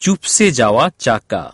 চুপসে যাওয়া চাকা